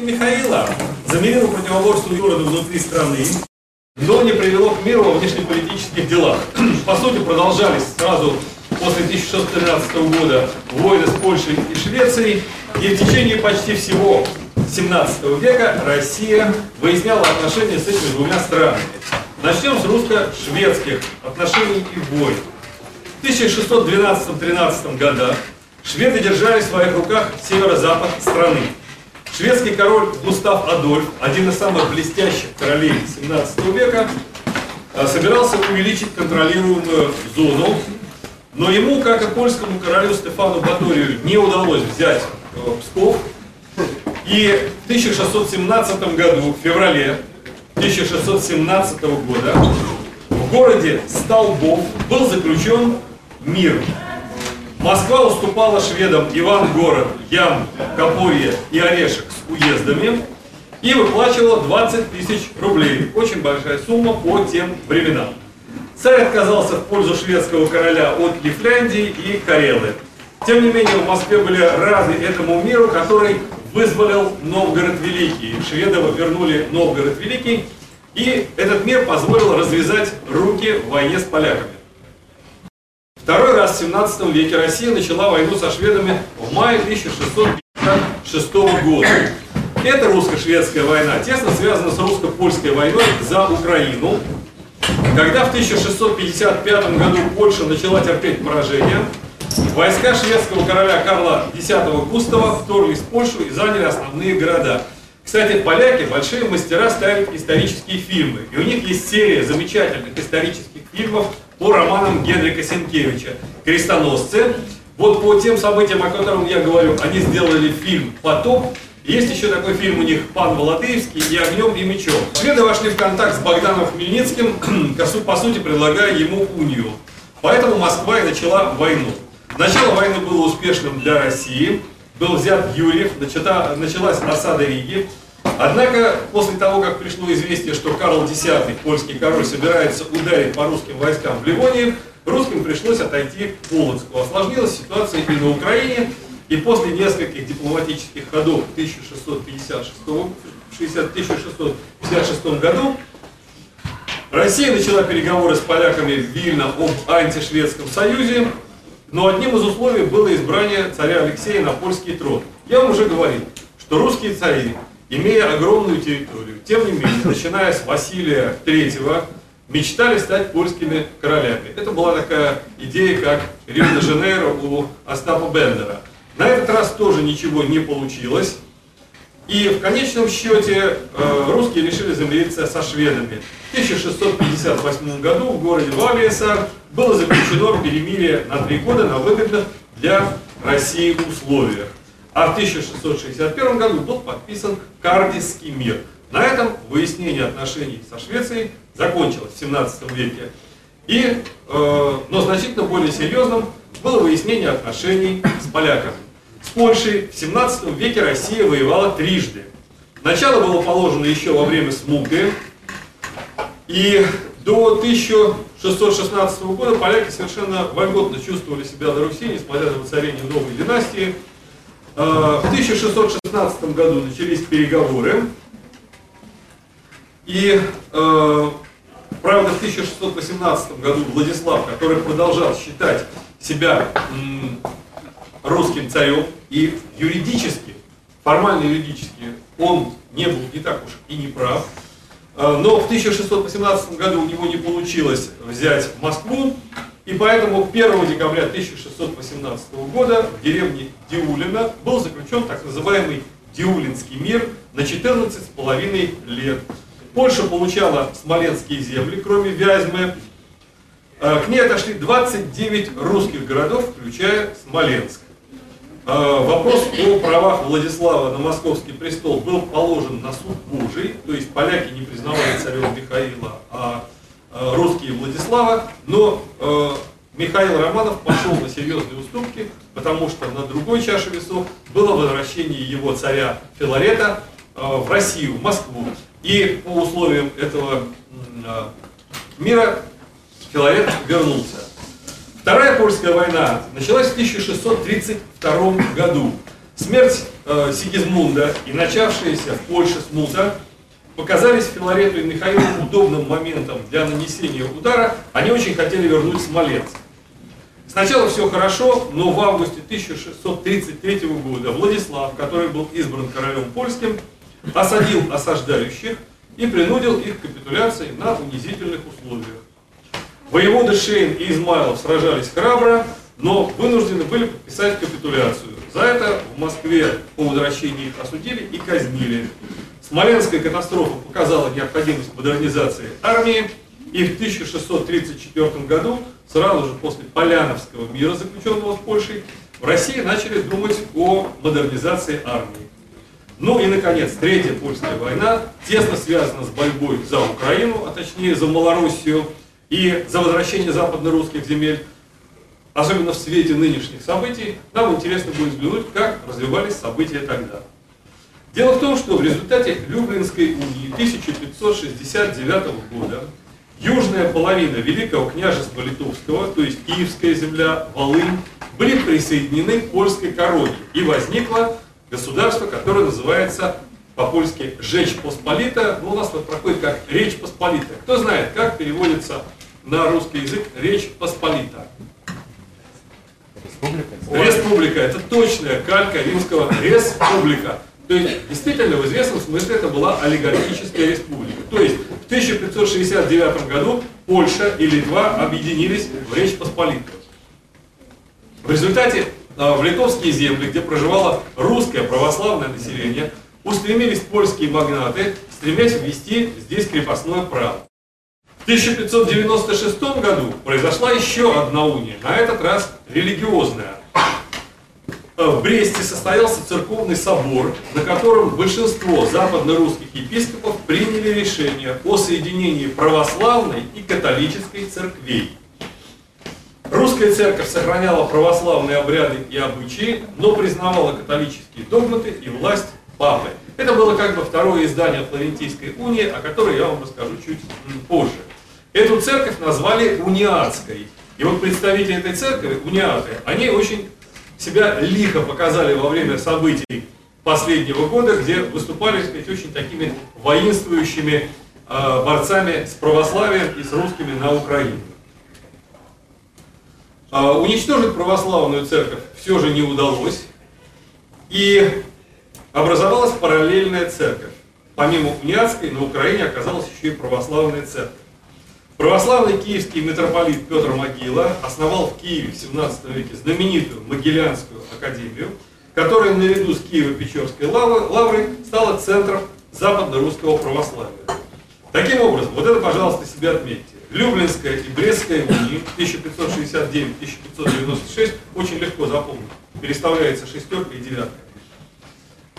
Михаила замерило противоборство города внутри страны, но не привело к миру во внешнеполитических делах. По сути, продолжались сразу после 1613 года войны с Польшей и Швецией, и в течение почти всего 17 века Россия выясняла отношения с этими двумя странами. Начнем с русско-шведских отношений и войн. В 1612-13 годах шведы держали в своих руках северо-запад страны. Шведский король Густав Адольф, один из самых блестящих королей 17 века, э, собирался увеличить контролируемую зону, но ему, как и польскому королю Стефану Баторию, не удалось взять э, Псков. И в 1617 году, в феврале 1617 года, в городе Столбов был заключен мир. Москва уступала шведам Ивангород, Ям, Копорье и Орешек с уездами и выплачивала 20 тысяч рублей. Очень большая сумма по тем временам. Царь отказался в пользу шведского короля от Лифляндии и Карелы. Тем не менее, в Москве были рады этому миру, который вызволил Новгород Великий. Шведы вернули Новгород Великий, и этот мир позволил развязать руки в войне с поляками. Второй раз в 17 веке Россия начала войну со шведами в мае 1656 года. Это русско-шведская война тесно связана с русско-польской войной за Украину. Когда в 1655 году Польша начала терпеть поражение, войска шведского короля Карла X Густава вторглись в Польшу и заняли основные города. Кстати, поляки большие мастера ставить исторические фильмы. И у них есть серия замечательных исторических фильмов по романам Генрика Сенкевича «Крестоносцы». Вот по тем событиям, о которых я говорю, они сделали фильм «Потоп». Есть еще такой фильм у них «Пан Володеевский» и «Огнем и мечом». Шведы вошли в контакт с Богданом Хмельницким, по сути предлагая ему унию. Поэтому Москва и начала войну. Начало войны было успешным для России. Был взят Юрьев, началась осада Риги. Однако, после того, как пришло известие, что Карл X, польский король, собирается ударить по русским войскам в Ливонии, русским пришлось отойти к Полоцку. Осложнилась ситуация и на Украине, и после нескольких дипломатических ходов в 1656, 1656 году Россия начала переговоры с поляками в Вильно об антишведском союзе, но одним из условий было избрание царя Алексея на польский трон. Я вам уже говорил, что русские цари имея огромную территорию, тем не менее, начиная с Василия III, мечтали стать польскими королями. Это была такая идея, как Рио-де-Жанейро у Остапа Бендера. На этот раз тоже ничего не получилось. И в конечном счете э, русские решили замириться со шведами. В 1658 году в городе Валиесар было заключено перемирие на три года на выгодных для России условиях. А в 1661 году был подписан Кардисский мир. На этом выяснение отношений со Швецией закончилось в 17 веке. И, э, но значительно более серьезным было выяснение отношений с поляками. С Польшей в 17 веке Россия воевала трижды. Начало было положено еще во время Смуты, и до 1616 года поляки совершенно вольготно чувствовали себя на Руси, несмотря на воцарение новой династии. Э, в 1616 году начались переговоры, и, э, правда, в 1618 году Владислав, который продолжал считать себя русским царем, и юридически, формально юридически, он не был не так уж и не прав, э, но в 1618 году у него не получилось взять Москву, и поэтому 1 декабря 1618 года в деревне Диулина был заключен так называемый Диулинский мир на 14,5 лет. Польша получала смоленские земли, кроме Вязьмы. Э, к ней отошли 29 русских городов, включая Смоленск. Э, вопрос о правах Владислава на московский престол был положен на суд Божий, то есть поляки не признавали царем Михаила, а русские Владислава, но э, Михаил Романов пошел на серьезные уступки, потому что на другой чаше весов было возвращение его царя Филарета э, в Россию, в Москву. И по условиям этого мира Филарет вернулся. Вторая польская война началась в 1632 году. Смерть э, Сигизмунда и начавшаяся в Польше смута показались Филарету и Михаилу удобным моментом для нанесения удара. Они очень хотели вернуть Смоленск. Сначала все хорошо, но в августе 1633 года Владислав, который был избран королем польским, осадил осаждающих и принудил их к капитуляции на унизительных условиях. Воеводы Шейн и Измайлов сражались храбро, но вынуждены были подписать капитуляцию. За это в Москве по возвращении их осудили и казнили. Смоленская катастрофа показала необходимость модернизации армии, и в 1634 году, сразу же после Поляновского мира, заключенного с Польшей, в России начали думать о модернизации армии. Ну и, наконец, Третья Польская война тесно связана с борьбой за Украину, а точнее за Малороссию и за возвращение западно-русских земель. Особенно в свете нынешних событий, нам интересно будет взглянуть, как развивались события тогда. Дело в том, что в результате Люблинской унии 1569 года южная половина Великого княжества Литовского, то есть Киевская земля, Волынь, были присоединены к польской короне, и возникло государство, которое называется по-польски «Жечь Посполита», но у нас вот проходит как «Речь Посполита». Кто знает, как переводится на русский язык «Речь Посполита»? Республика? Республика. Это точная калька римского «Республика». То есть, действительно, в известном смысле это была олигархическая республика. То есть, в 1569 году Польша и Литва объединились в Речь Посполитую. В результате а, в литовские земли, где проживало русское православное население, устремились польские магнаты, стремясь ввести здесь крепостное право. В 1596 году произошла еще одна уния, на этот раз религиозная. Э, в Бресте состоялся церковный собор, на котором большинство западно-русских епископов приняли решение о соединении православной и католической церквей. Русская церковь сохраняла православные обряды и обычаи, но признавала католические догматы и власть папы. Это было как бы второе издание Флорентийской унии, о которой я вам расскажу чуть позже. Эту церковь назвали униатской. И вот представители этой церкви, униаты, они очень себя лихо показали во время событий последнего года, где выступали, сказать, очень такими воинствующими э, борцами с православием и с русскими на Украине. Э, уничтожить православную церковь все же не удалось, и образовалась параллельная церковь. Помимо униатской на Украине оказалась еще и православная церковь. Православный киевский митрополит Петр Могила основал в Киеве в 17 веке знаменитую Могилянскую академию, которая наряду с Киево-Печорской лаврой стала центром западно-русского православия. Таким образом, вот это, пожалуйста, себе отметьте. Люблинская и Брестская унии 1569-1596 очень легко запомнить. Переставляется шестерка и девятка.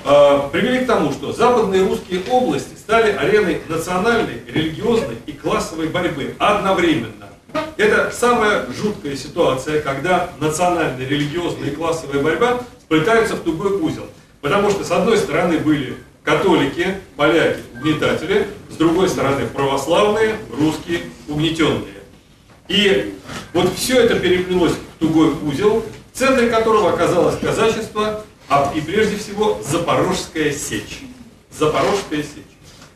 А, привели к тому, что западные русские области стали ареной национальной, религиозной и классовой борьбы одновременно. Это самая жуткая ситуация, когда национальная, религиозная и классовая борьба сплетаются в тугой узел. Потому что с одной стороны были католики, поляки, угнетатели, с другой стороны православные, русские, угнетенные. И вот все это переплелось в тугой узел, в центре которого оказалось казачество, а и прежде всего Запорожская сечь. Запорожская сечь.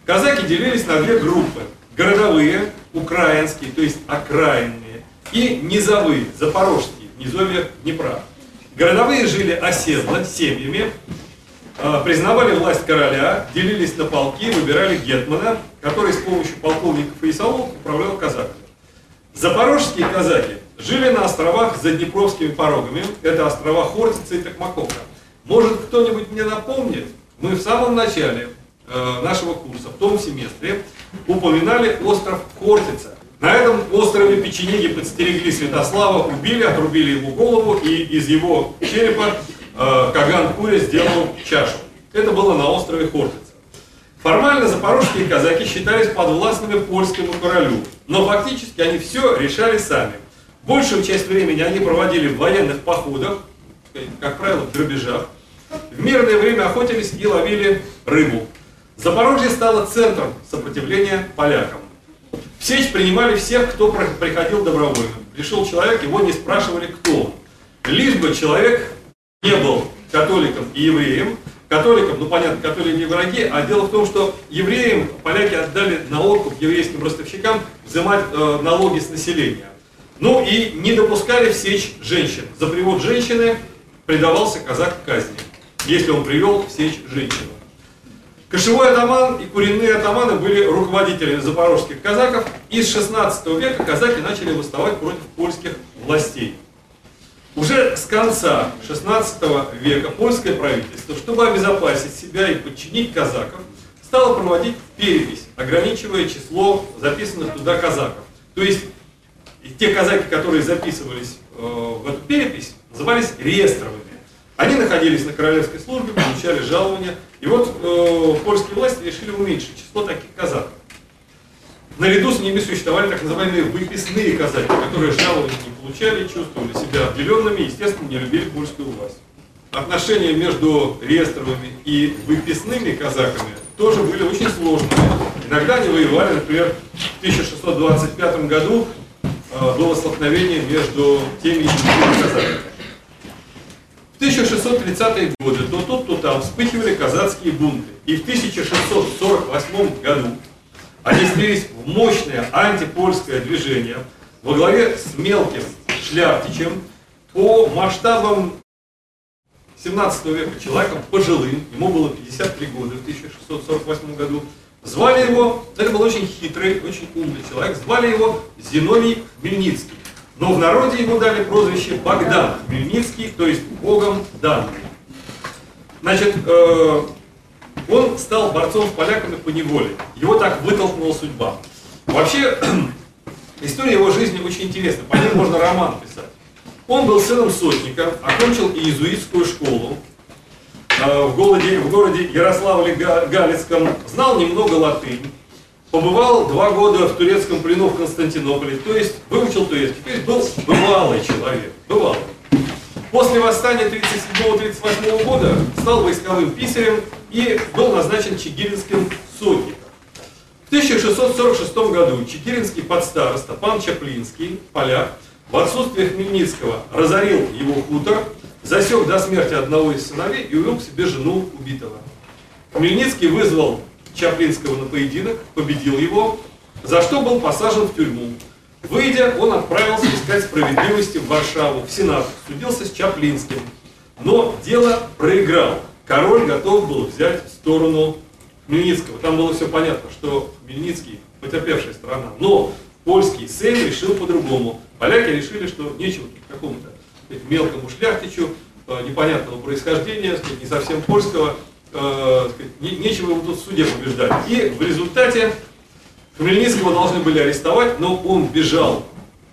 Казаки делились на две группы. Городовые, украинские, то есть окраинные, и низовые, запорожские, низовья Днепра. Городовые жили оседло, семьями, а, признавали власть короля, делились на полки, выбирали гетмана, который с помощью полковников и исаулов управлял казаками. Запорожские казаки жили на островах за Днепровскими порогами, это острова Хортица и Токмаковка. Может кто-нибудь мне напомнит, мы в самом начале э, нашего курса, в том семестре, упоминали остров Хортица. На этом острове печенеги подстерегли Святослава, убили, отрубили ему голову, и из его черепа э, Каган Куря сделал чашу. Это было на острове Хортица. Формально запорожские казаки считались подвластными польскому королю, но фактически они все решали сами. Большую часть времени они проводили в военных походах, как правило, в грабежах, в мирное время охотились и ловили рыбу. Запорожье стало центром сопротивления полякам. В сечь принимали всех, кто приходил добровольно. Пришел человек, его не спрашивали, кто. Лишь бы человек не был католикам и евреям. Католикам, ну понятно, католики враги, а дело в том, что евреям поляки отдали на откуп еврейским ростовщикам взимать э, налоги с населения. Ну и не допускали в сечь женщин. За привод женщины предавался казак казни, если он привел в сечь женщину. Кошевой атаман и куренные атаманы были руководителями запорожских казаков, и с 16 века казаки начали восставать против польских властей. Уже с конца 16 века польское правительство, чтобы обезопасить себя и подчинить казаков, стало проводить перепись, ограничивая число записанных туда казаков. То есть те казаки, которые записывались э, в эту перепись, назывались реестровыми. Они находились на королевской службе, получали жалования. И вот э, польские власти решили уменьшить число таких казаков. Наряду с ними существовали так называемые выписные казаки, которые жалования не получали, чувствовали себя отделенными и, естественно, не любили польскую власть. Отношения между реестровыми и выписными казаками тоже были очень сложными. Иногда они воевали, например, в 1625 году э, было столкновение между теми и другими казаками. В 1630-е годы то тут, то там вспыхивали казацкие бунты. И в 1648 году они слились в мощное антипольское движение во главе с мелким шляхтичем по масштабам 17 века человеком пожилым, ему было 53 года в 1648 году. Звали его, это был очень хитрый, очень умный человек, звали его Зиновий Хмельницкий. Но в народе ему дали прозвище Богдан Хмельницкий, то есть Богом данный. Значит, э, он стал борцом с поляками по неволе. Его так вытолкнула судьба. Вообще, история его жизни очень интересна. По ней можно роман писать. Он был сыном сотника, окончил иезуитскую школу э, в, городе, в городе Ярославле-Галицком, знал немного латынь, побывал два года в турецком плену в Константинополе, то есть выучил турецкий, то есть был бывалый человек, бывалый. После восстания 1937-1938 года стал войсковым писарем и был назначен чигиринским сотником. В 1646 году чигиринский подстароста пан Чаплинский, поляк, в отсутствие Хмельницкого разорил его хутор, засек до смерти одного из сыновей и увел к себе жену убитого. Хмельницкий вызвал Чаплинского на поединок, победил его, за что был посажен в тюрьму. Выйдя, он отправился искать справедливости в Варшаву, в Сенат, судился с Чаплинским. Но дело проиграл. Король готов был взять сторону Хмельницкого. Там было все понятно, что Хмельницкий потерпевшая страна. Но польский сейм решил по-другому. Поляки решили, что нечего какому-то мелкому шляхтичу э, непонятного происхождения, не совсем польского, э, нечего его тут в суде побеждать. И в результате Хмельницкого должны были арестовать, но он бежал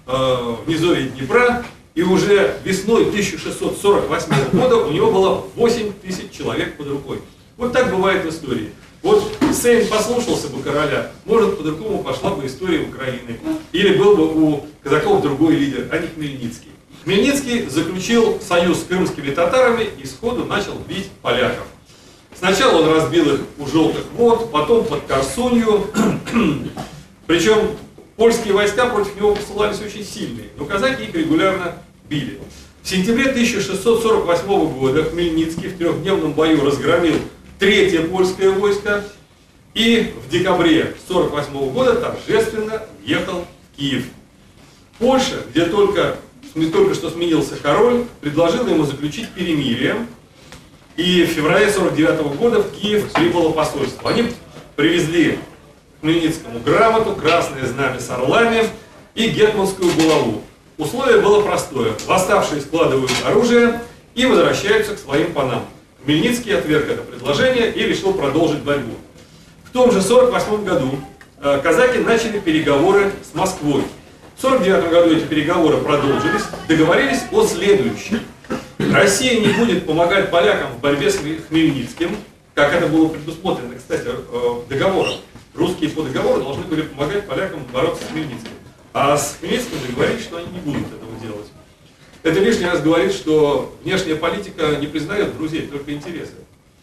э, в низовье Днепра, и уже весной 1648 года у него было 8 тысяч человек под рукой. Вот так бывает в истории. Вот Сейм послушался бы короля, может, по-другому пошла бы история Украины. Или был бы у казаков другой лидер, а не Хмельницкий. Хмельницкий заключил союз с крымскими татарами и сходу начал бить поляков. Сначала он разбил их у желтых вод, потом под Корсунью. Причем польские войска против него посылались очень сильные, но казаки их регулярно били. В сентябре 1648 года Хмельницкий в трехдневном бою разгромил третье польское войско и в декабре 1948 года торжественно въехал в Киев. Польша, где только, только что сменился король, предложила ему заключить перемирие, и в феврале 49 года в Киев прибыло посольство. Они привезли Хмельницкому грамоту, красное знамя с орлами и гетманскую булаву. Условие было простое. Восставшие складывают оружие и возвращаются к своим панам. Хмельницкий отверг это предложение и решил продолжить борьбу. В том же 48 году э, казаки начали переговоры с Москвой. В 49 году эти переговоры продолжились, договорились о следующем. Россия не будет помогать полякам в борьбе с Хмельницким, как это было предусмотрено, кстати, э, договором. Русские по договору должны были помогать полякам бороться с Хмельницким. А с Хмельницким договорились, что они не будут этого делать. Это лишний раз говорит, что внешняя политика не признает друзей, только интересы.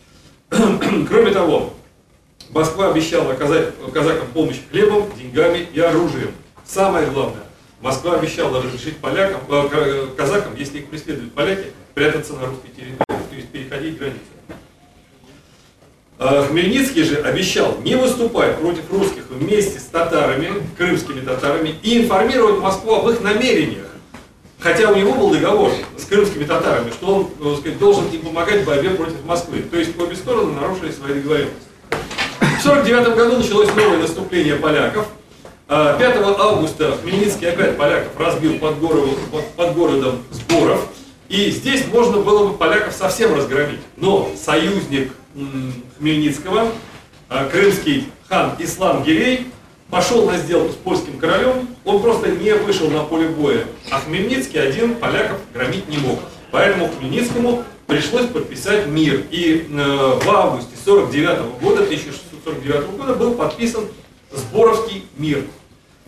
Кроме того, Москва обещала оказать казакам помощь хлебом, деньгами и оружием. Самое главное, Москва обещала разрешить полякам, э, казакам, если их преследуют поляки, прятаться на русской территории. возможностью переходить границу. А Хмельницкий же обещал не выступать против русских вместе с татарами, крымскими татарами, и информировать Москву об их намерениях. Хотя у него был договор с крымскими татарами, что он ну, сказать, должен им помогать в борьбе против Москвы. То есть обе стороны нарушили свои договоренности. В 1949 году началось новое наступление поляков. 5 а, августа Хмельницкий опять поляков разбил под, городом, под городом Сборов. И здесь можно было бы поляков совсем разгромить. Но союзник Хмельницкого, а, крымский хан Ислам Гирей, пошел на сделку с польским королем, он просто не вышел на поле боя. А Хмельницкий один поляков громить не мог. Поэтому Хмельницкому пришлось подписать мир. И э, в августе 49 года, 1649 года был подписан Сборовский мир.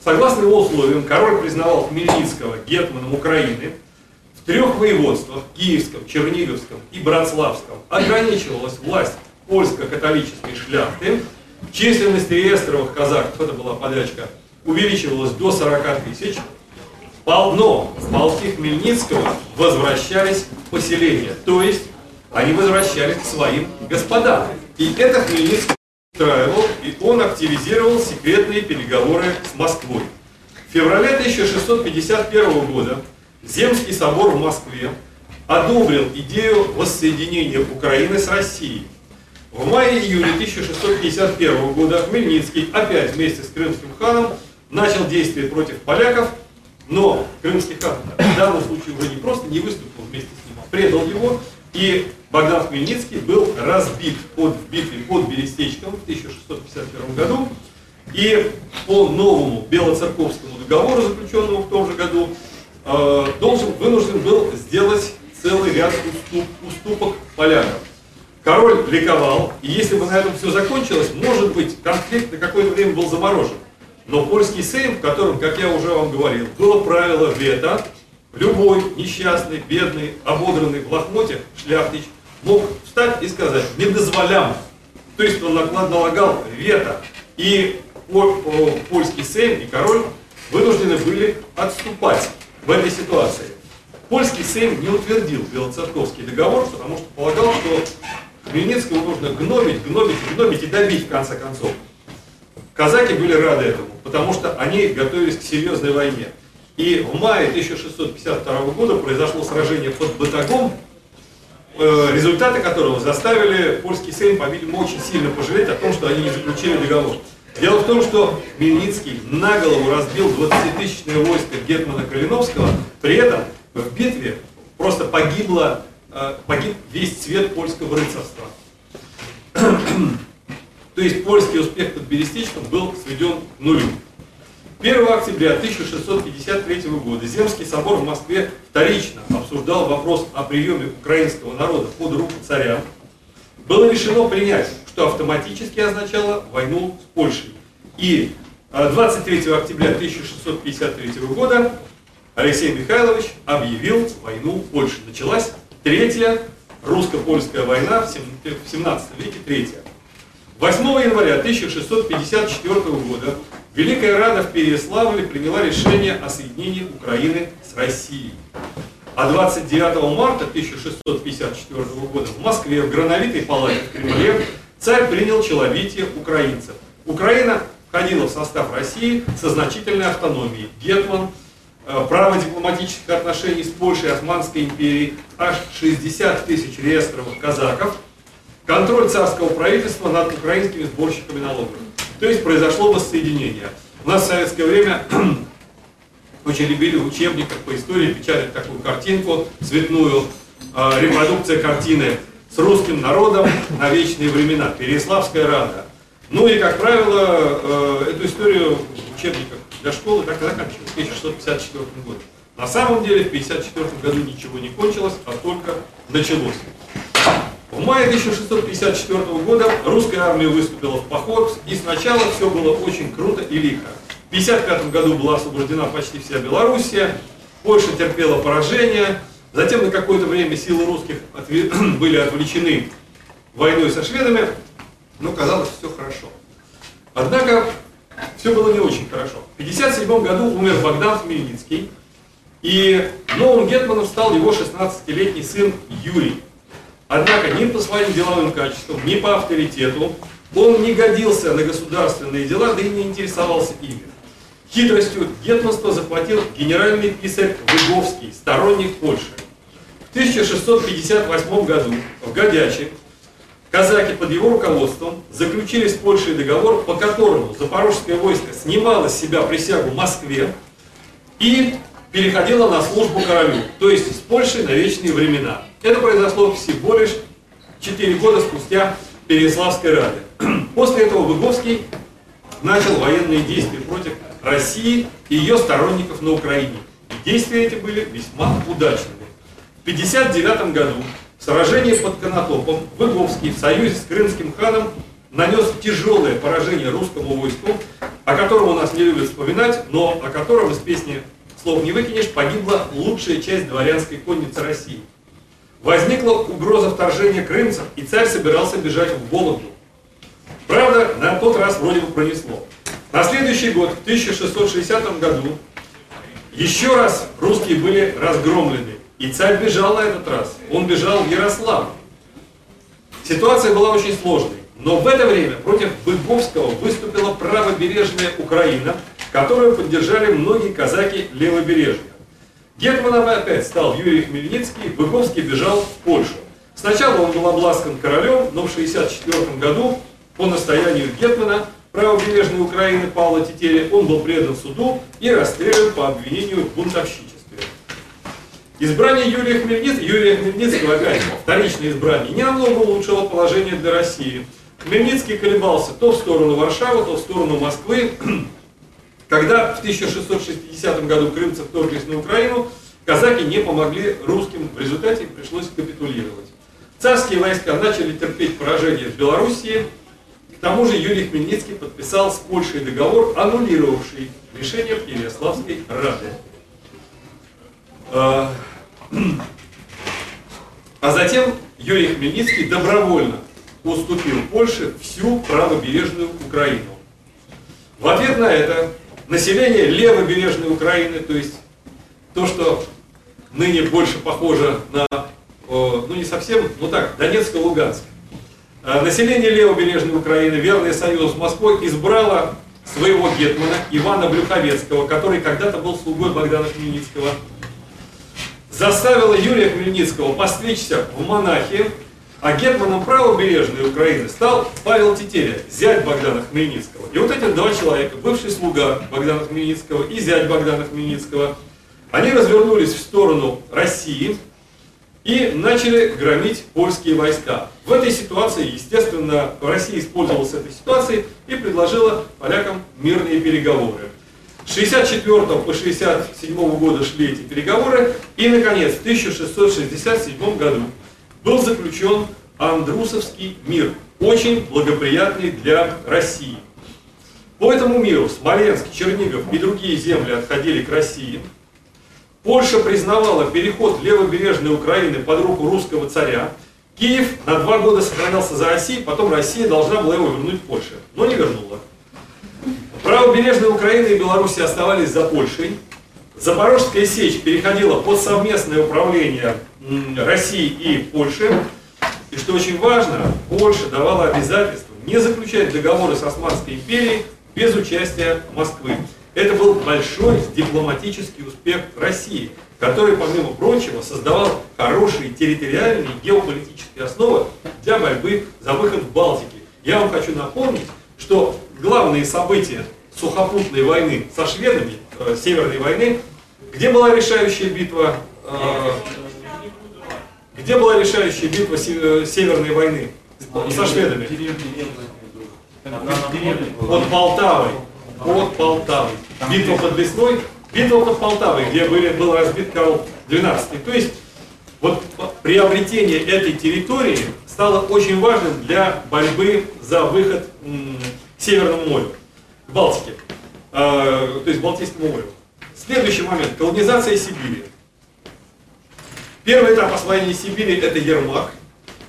Согласно его условиям, король признавал Хмельницкого гетманом Украины. В трех воеводствах, Киевском, Черниговском и Братславском, ограничивалась власть польско-католической шляхты. Численность реестровых казаков, это была подрядчика, увеличивалась до 40 тысяч. Но в полки Хмельницкого возвращались в поселение, то есть они возвращались к своим господам. И это Хмельницкий устраивал, и он активизировал секретные переговоры с Москвой. В феврале 1651 года Земский собор в Москве одобрил идею воссоединения Украины с Россией. В мае-июле 1651 года Хмельницкий опять вместе с крымским ханом начал действия против поляков, но крымский хан в данном случае уже не просто не выступил вместе с ним, а предал его, и Богдан Хмельницкий был разбит под, в битве под Берестечком в 1651 году. И по новому Белоцерковскому договору, заключенному в том же году, э, должен, вынужден был сделать целый ряд уступ, уступок полякам. Король ликовал, и если бы на этом все закончилось, может быть, конфликт на какое-то время был заморожен. Но польский сейм, в котором, как я уже вам говорил, было правило вето, любой несчастный, бедный, ободранный в лохмотьях шляхтич мог встать и сказать «не дозволям». То есть он налагал вето. И польский сейм и король вынуждены были отступать в этой ситуации. Польский сейм не утвердил Белоцерковский договор, потому что полагал, что Хмельницкого нужно гнобить, гнобить, гнобить и добить в конце концов. Казаки были рады этому, потому что они готовились к серьезной войне. И в мае 1652 года произошло сражение под Батагом, э, результаты которого заставили польский сейм, по-видимому, очень сильно пожалеть о том, что они не заключили договор. Дело в том, что Хмельницкий на голову разбил 20-тысячное войско Гетмана Калиновского, при этом в битве просто погибло Э, погиб весь цвет польского рыцарства. То есть польский успех под Берестичком был сведен к нулю. 1 октября 1653 года Земский собор в Москве вторично обсуждал вопрос о приеме украинского народа под руку царя. Было решено принять, что автоматически означало войну с Польшей. И 23 э, октября 1653 года Алексей Михайлович объявил войну Польши. Началась Третья русско-польская война в 17 веке, третья. 8 января 1654 года Великая Рада в Переяславле приняла решение о соединении Украины с Россией. А 29 марта 1654 года в Москве, в Грановитой палате в Кремле, царь принял человитие украинцев. Украина входила в состав России со значительной автономией. Гетман Э, право дипломатических отношений с Польшей и Османской империей, аж 60 тысяч реестровых казаков, контроль царского правительства над украинскими сборщиками налогов. То есть произошло воссоединение. У нас в советское время очень любили в учебниках по истории печатать такую картинку цветную, э, репродукция картины с русским народом на вечные времена, Переславская рада. Ну и, как правило, э, эту историю в учебниках для школы так и заканчивалась в 1654 году. На самом деле в 1954 году ничего не кончилось, а только началось. В мае 1654 года русская армия выступила в поход, и сначала все было очень круто и лихо. В 1955 году была освобождена почти вся Белоруссия, Польша терпела поражение, затем на какое-то время силы русских были отвлечены войной со шведами, но казалось все хорошо. Однако все было не очень хорошо. В 1957 году умер Богдан Хмельницкий, и новым гетманом стал его 16-летний сын Юрий. Однако ни по своим деловым качествам, ни по авторитету он не годился на государственные дела, да и не интересовался ими. Хитростью гетманство захватил генеральный писарь Выговский, сторонник Польши. В 1658 году в Годяче казаки под его руководством заключили с Польшей договор, по которому запорожское войско снимало с себя присягу Москве и переходило на службу королю, то есть с Польшей на вечные времена. Это произошло всего лишь 4 года спустя Переяславской Рады. После этого Выговский начал военные действия против России и ее сторонников на Украине. И действия эти были весьма удачными. В 1959 году в сражении под Конотопом Выговский в союзе с крымским ханом нанес тяжелое поражение русскому войску, о котором у нас не любят вспоминать, но о котором из песни слов не выкинешь, погибла лучшая часть дворянской конницы России. Возникла угроза вторжения крымцев, и царь собирался бежать в Вологду. Правда, на тот раз вроде бы пронесло. На следующий год, в 1660 году, еще раз русские были разгромлены. И царь бежал на этот раз. Он бежал в Ярослав. Ситуация была очень сложной. Но в это время против Быковского выступила правобережная Украина, которую поддержали многие казаки левобережья. Гетманом опять стал Юрий Хмельницкий, Быковский бежал в Польшу. Сначала он был обласкан королем, но в 1964 году по настоянию Гетмана правобережной Украины Павла Тетери он был предан суду и расстрелян по обвинению в бунтовщине. Избрание Юрия Хмельницкого, Юрия Хмельницкого, опять вторичное избрание, не намного улучшило положение для России. Хмельницкий колебался то в сторону Варшавы, то в сторону Москвы. Когда в 1660 году крымцы вторглись на Украину, казаки не помогли русским, в результате пришлось капитулировать. Царские войска начали терпеть поражение в Белоруссии, к тому же Юрий Хмельницкий подписал с Польшей договор, аннулировавший решение Переяславской Рады. А, а затем Юрий Хмельницкий добровольно уступил Польше всю правобережную Украину. В ответ на это население левобережной Украины, то есть то, что ныне больше похоже на, ну не совсем, ну так, Донецк и Луганск. А население левобережной Украины, верный союз с Москвой, избрало своего гетмана Ивана Брюховецкого, который когда-то был слугой Богдана Хмельницкого, заставила Юрия Хмельницкого постричься в монахи, а гетманом правобережной Украины стал Павел Тетеря, зять Богдана Хмельницкого. И вот эти два человека, бывший слуга Богдана Хмельницкого и зять Богдана Хмельницкого, они развернулись в сторону России и начали громить польские войска. В этой ситуации, естественно, Россия использовалась этой ситуацией и предложила полякам мирные переговоры. С 64 по 67 года шли эти переговоры, и, наконец, в 1667 году был заключен Андрусовский мир, очень благоприятный для России. По этому миру Смоленск, Чернигов и другие земли отходили к России. Польша признавала переход левобережной Украины под руку русского царя. Киев на два года сохранялся за Россией, потом Россия должна была его вернуть Польше, но не вернула. Правобережная Украина и Беларусь оставались за Польшей. Запорожская сечь переходила под совместное управление России и Польши. И что очень важно, Польша давала обязательство не заключать договоры с Османской империей без участия Москвы. Это был большой дипломатический успех России, который, помимо прочего, создавал хорошие территориальные геополитические основы для борьбы за выход в Балтике. Я вам хочу напомнить, что главные события сухопутной войны со шведами, э, Северной войны, где была решающая битва, э, где была решающая битва э, Северной войны со шведами? Под Полтавой. Под Полтавой. Битва под Весной, битва под Полтавой, где были, был разбит Карл XII. То есть вот приобретение этой территории стало очень важным для борьбы за выход к Северному морю, к Балтике, э, то есть к Балтийскому морю. Следующий момент. Колонизация Сибири. Первый этап освоения Сибири – это Ермак.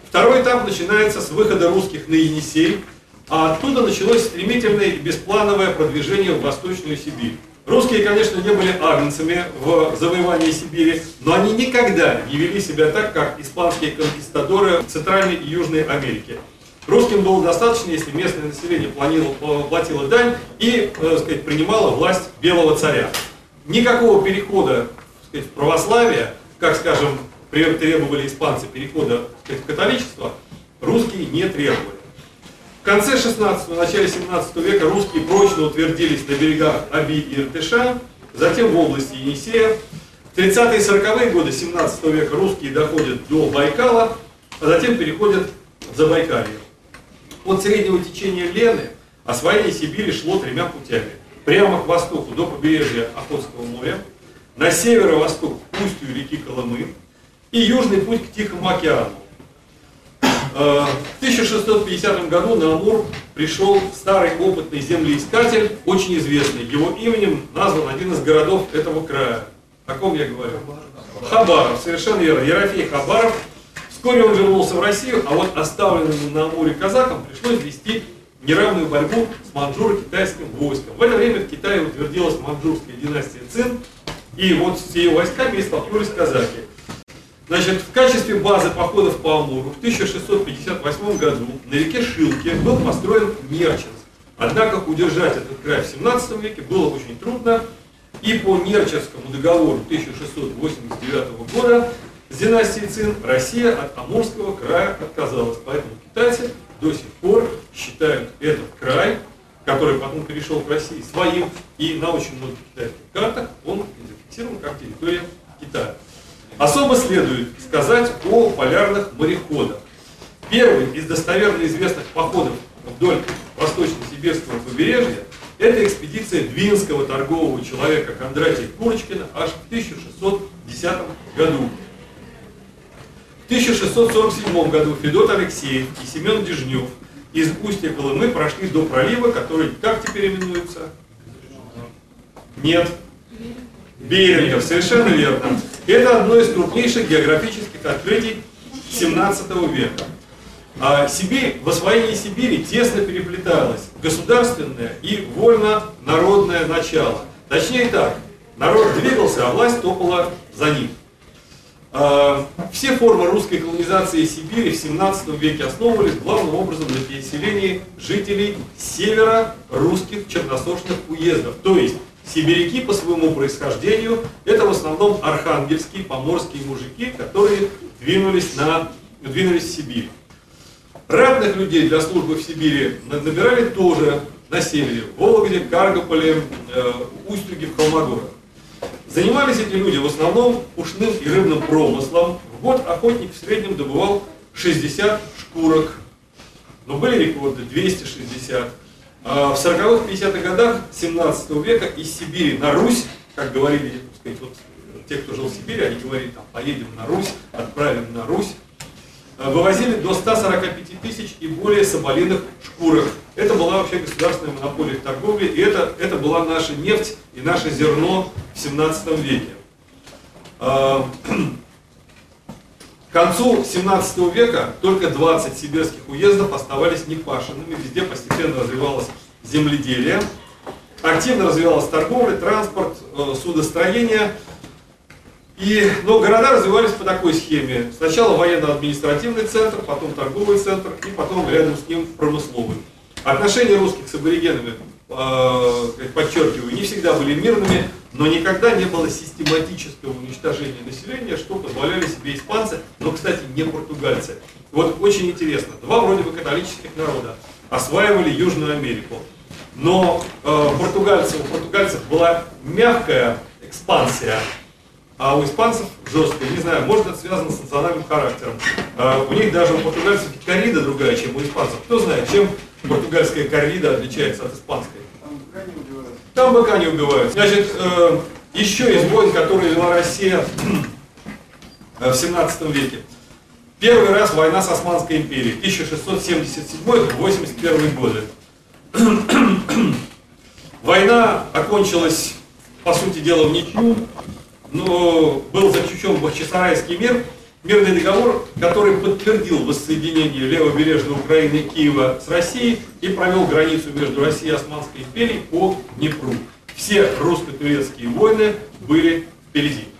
Второй этап начинается с выхода русских на Енисей, а оттуда началось стремительное бесплановое продвижение в Восточную Сибирь. Русские, конечно, не были агнцами в завоевании Сибири, но они никогда не вели себя так, как испанские конкистадоры в Центральной и Южной Америке. Русским было достаточно, если местное население планировало, платило дань и э, сказать, принимало власть белого царя. Никакого перехода сказать, в православие, как, скажем, требовали испанцы перехода сказать, в католичество, русские не требовали. В конце 16 начале 17 века русские прочно утвердились на берегах Аби и Иртыша, затем в области Енисея. В 30-е и 40-е годы 17 века русские доходят до Байкала, а затем переходят в Забайкалье. От среднего течения Лены освоение Сибири шло тремя путями. Прямо к востоку до побережья Охотского моря, на северо-восток к устью реки Колымы и южный путь к Тихому океану. Э, в 1650 году на Амур пришел старый опытный землеискатель, очень известный. Его именем назван один из городов этого края. О ком я говорю? Хабаров, совершенно верно. Ерофей Хабаров. Вскоре он вернулся в Россию, а вот оставленным на Амуре казакам пришлось вести неравную борьбу с манчжуро-китайским войском. В это время в Китае утвердилась манчжурская династия Цин, и вот с ее войсками столкнулись казаки. Значит, в качестве базы походов по Амуру в 1658 году на реке Шилке был построен Нерчинск. Однако удержать этот край в 17 веке было очень трудно, и по Нерчинскому договору 1689 года с династией Цин Россия от Амурского края отказалась. Поэтому китайцы до сих пор считают этот край, который потом перешел к России, своим, и на очень многих китайских картах он зафиксирован как территория Китая. Особо следует сказать о полярных мореходах. Первый из достоверно известных походов вдоль восточно-сибирского побережья – это экспедиция двинского торгового человека Кондратия Курочкина аж в 1610 году. В 1647 году Федот Алексеев и Семен Дежнев из устья Колымы прошли до пролива, который как теперь именуется? Нет. Берингов, совершенно верно. Это одно из крупнейших географических открытий 17 века. А Сибирь, в освоении Сибири тесно переплеталось государственное и вольно-народное начало. Точнее так, народ двигался, а власть топала за ним. А, все формы русской колонизации Сибири в 17 веке основывались главным образом на переселении жителей севера русских черносошных уездов, то есть Сибиряки по своему происхождению это в основном архангельские, поморские мужики, которые двинулись, на, двинулись в Сибирь. Ратных людей для службы в Сибири набирали тоже на севере, в Вологде, Каргополе, э, Устюге, в Холмогорах. Занимались эти люди в основном пушным и рыбным промыслом. В год охотник в среднем добывал 60 шкурок, но были рекорды 260. А в 40-х, 50-х годах 17 века из Сибири на Русь, как говорили сказать, вот, те, кто жил в Сибири, они говорили, там, поедем на Русь, отправим на Русь, а, вывозили до 145 тысяч и более соболиных шкурок. Это была вообще государственная монополия в торговле, и это, это была наша нефть и наше зерно в 17 веке. К концу 17 века только 20 сибирских уездов оставались непашенными, везде постепенно развивалось земледелие, активно развивалась торговля, транспорт, э, судостроение. И, но города развивались по такой схеме. Сначала военно-административный центр, потом торговый центр и потом рядом с ним промысловый. Отношения русских с аборигенами подчеркиваю, не всегда были мирными, но никогда не было систематического уничтожения населения, что позволяли себе испанцы, но, кстати, не португальцы. Вот очень интересно, два вроде бы католических народа осваивали Южную Америку, но э, португальцев, у португальцев была мягкая экспансия, а у испанцев жесткая, не знаю, может это связано с национальным характером. Э, у них даже у португальцев коррида другая, чем у испанцев. Кто знает, чем португальская коррида отличается от испанской? Там быка не убивают. Значит, э, еще из войн, которые вела Россия в 17 веке. Первый раз война с Османской империей, 1677-81 годы. Война окончилась, по сути дела, в ничью, но был заключен Бахчисарайский мир, мирный договор, который подтвердил воссоединение левобережной Украины и Киева с Россией и провел границу между Россией и Османской империей по Днепру. все русско-турецкие войны были впереди.